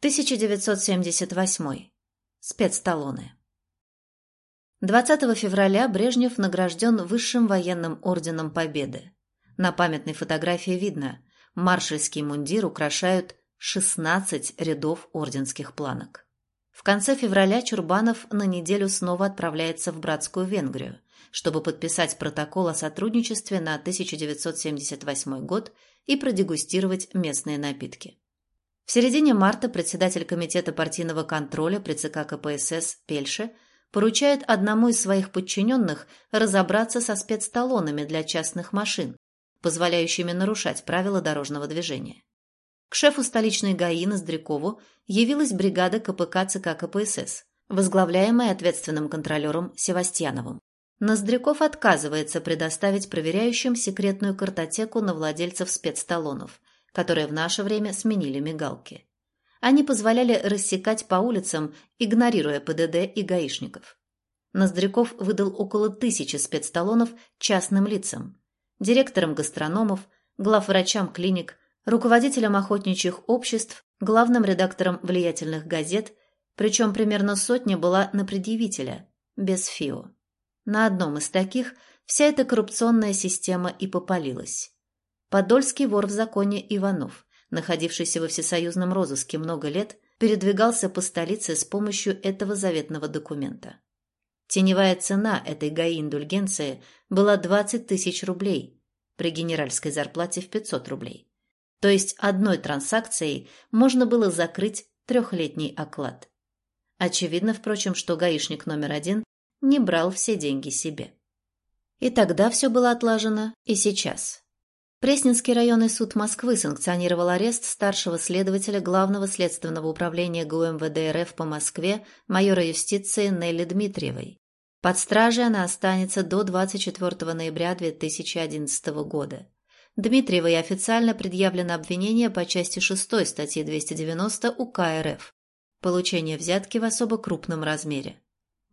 1978. Спецталоны. 20 февраля Брежнев награжден Высшим военным орденом Победы. На памятной фотографии видно, маршальский мундир украшают 16 рядов орденских планок. В конце февраля Чурбанов на неделю снова отправляется в братскую Венгрию, чтобы подписать протокол о сотрудничестве на 1978 год и продегустировать местные напитки. В середине марта председатель Комитета партийного контроля при ЦК КПСС Пельше поручает одному из своих подчиненных разобраться со спецталонами для частных машин, позволяющими нарушать правила дорожного движения. К шефу столичной ГАИ Ноздрякову явилась бригада КПК ЦК КПСС, возглавляемая ответственным контролером Севастьяновым. Ноздряков отказывается предоставить проверяющим секретную картотеку на владельцев спецталонов, которые в наше время сменили мигалки. Они позволяли рассекать по улицам, игнорируя ПДД и гаишников. Ноздряков выдал около тысячи спецталонов частным лицам, директорам гастрономов, главврачам клиник, руководителям охотничьих обществ, главным редактором влиятельных газет, причем примерно сотня была на предъявителя, без ФИО. На одном из таких вся эта коррупционная система и попалилась. Подольский вор в законе Иванов, находившийся во всесоюзном розыске много лет, передвигался по столице с помощью этого заветного документа. Теневая цена этой ГАИ-индульгенции была 20 тысяч рублей при генеральской зарплате в 500 рублей. То есть одной транзакцией можно было закрыть трехлетний оклад. Очевидно, впрочем, что гаишник номер один не брал все деньги себе. И тогда все было отлажено, и сейчас. Пресненский районный суд Москвы санкционировал арест старшего следователя Главного следственного управления ГУМВД РФ по Москве майора юстиции Нелли Дмитриевой. Под стражей она останется до 24 ноября 2011 года. Дмитриевой официально предъявлено обвинение по части 6 статьи 290 УК РФ «Получение взятки в особо крупном размере».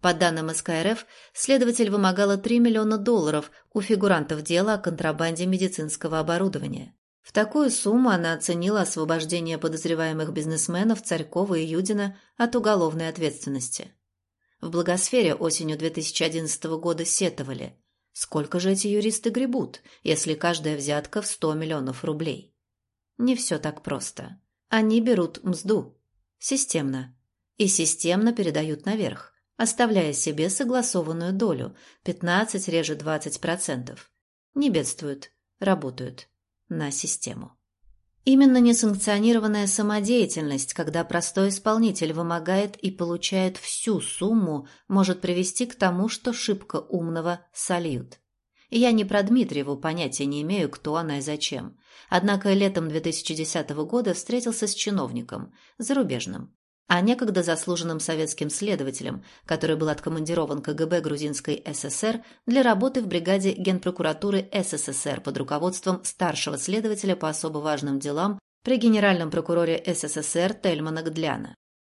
По данным СКРФ, следователь вымогала 3 миллиона долларов у фигурантов дела о контрабанде медицинского оборудования. В такую сумму она оценила освобождение подозреваемых бизнесменов Царькова и Юдина от уголовной ответственности. В благосфере осенью 2011 года сетовали. Сколько же эти юристы гребут, если каждая взятка в 100 миллионов рублей? Не все так просто. Они берут мзду. Системно. И системно передают наверх оставляя себе согласованную долю – 15, реже 20%. Не бедствуют, работают на систему. Именно несанкционированная самодеятельность, когда простой исполнитель вымогает и получает всю сумму, может привести к тому, что шибко умного сольют. Я не про Дмитриеву понятия не имею, кто она и зачем. Однако летом 2010 года встретился с чиновником, зарубежным, а некогда заслуженным советским следователем, который был откомандирован КГБ Грузинской ССР для работы в бригаде Генпрокуратуры СССР под руководством старшего следователя по особо важным делам при генеральном прокуроре СССР Тельмана Гдляна.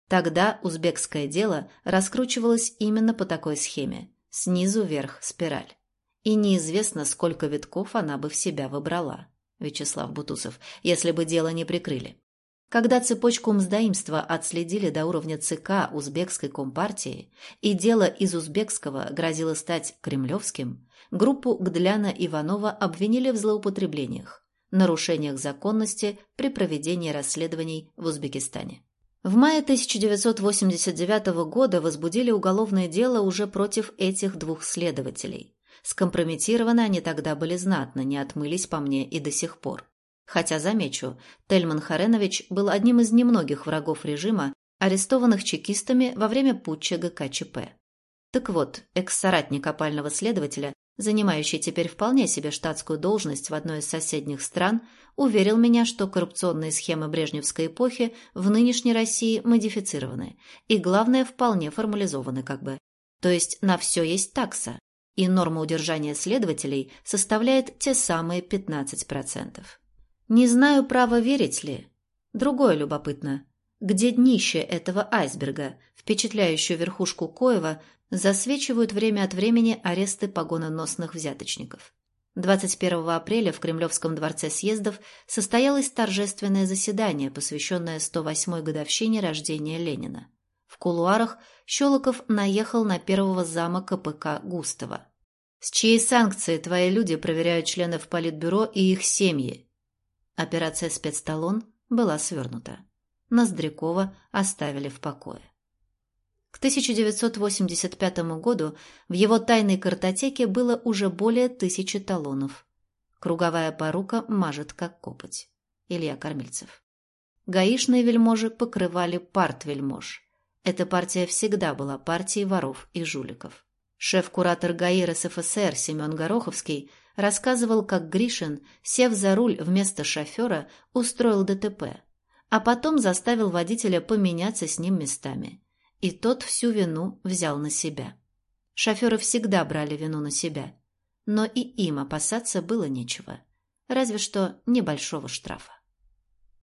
Тогда узбекское дело раскручивалось именно по такой схеме – снизу вверх спираль. И неизвестно, сколько витков она бы в себя выбрала, Вячеслав Бутусов, если бы дело не прикрыли. Когда цепочку мздоимства отследили до уровня ЦК узбекской компартии и дело из узбекского грозило стать кремлевским, группу Гдляна Иванова обвинили в злоупотреблениях, нарушениях законности при проведении расследований в Узбекистане. В мае 1989 года возбудили уголовное дело уже против этих двух следователей. Скомпрометированы они тогда были знатно, не отмылись по мне и до сих пор. Хотя, замечу, Тельман Харенович был одним из немногих врагов режима, арестованных чекистами во время путча ГКЧП. Так вот, экс-соратник опального следователя, занимающий теперь вполне себе штатскую должность в одной из соседних стран, уверил меня, что коррупционные схемы брежневской эпохи в нынешней России модифицированы и, главное, вполне формализованы как бы. То есть на все есть такса, и норма удержания следователей составляет те самые 15%. Не знаю, право верить ли. Другое любопытно. Где днище этого айсберга, впечатляющую верхушку Коева, засвечивают время от времени аресты погононосных взяточников. 21 апреля в Кремлевском дворце съездов состоялось торжественное заседание, посвященное 108-й годовщине рождения Ленина. В кулуарах Щелоков наехал на первого зама КПК Густава. «С чьей санкции твои люди проверяют членов Политбюро и их семьи?» Операция «Спецталон» была свернута. Ноздрякова оставили в покое. К 1985 году в его тайной картотеке было уже более тысячи талонов. Круговая порука мажет, как копоть. Илья Кормильцев. Гаишные вельможи покрывали парт-вельмож. Эта партия всегда была партией воров и жуликов. Шеф-куратор ГАИ РСФСР Семен Гороховский рассказывал, как Гришин, сев за руль вместо шофера, устроил ДТП, а потом заставил водителя поменяться с ним местами и тот всю вину взял на себя. Шоферы всегда брали вину на себя, но и им опасаться было нечего, разве что небольшого штрафа.